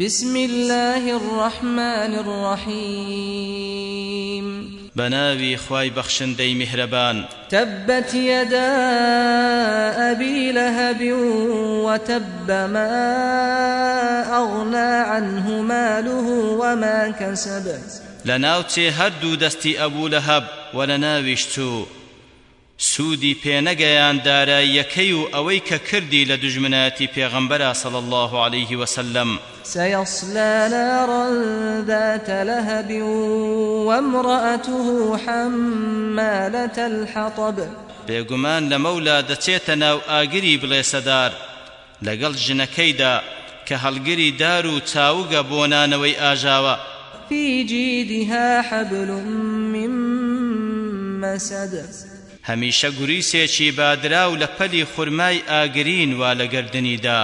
بسم الله الرحمن الرحيم بناوي خواي بخشن دي مهربان تبت يدا أبي لهب وتب ما أغنى عنه ماله وما كسب لناوتي هدو دستي أبو لهب ولناويشتو سودی پێنەگەیان داراییەکەی و ئەوەی کە کردی لە دژمنەتی پێغەمبەرە سەڵ الله عليه وسلم سيصلى نارا ذات لهب وامرأته حمالة الحطب بێگومان لە مەولا دەچێتە ناو ئاگری بڵێسەدار لەگەڵ ژنەکەیدا کە هەڵگری دار و چاوگە بۆنانەوەی ئاژاوە في جيدها حبل من مسد هەمیشە گوریسێکی بادرا و لە پەلی خورمای ئاگرین وا لە گردنیدا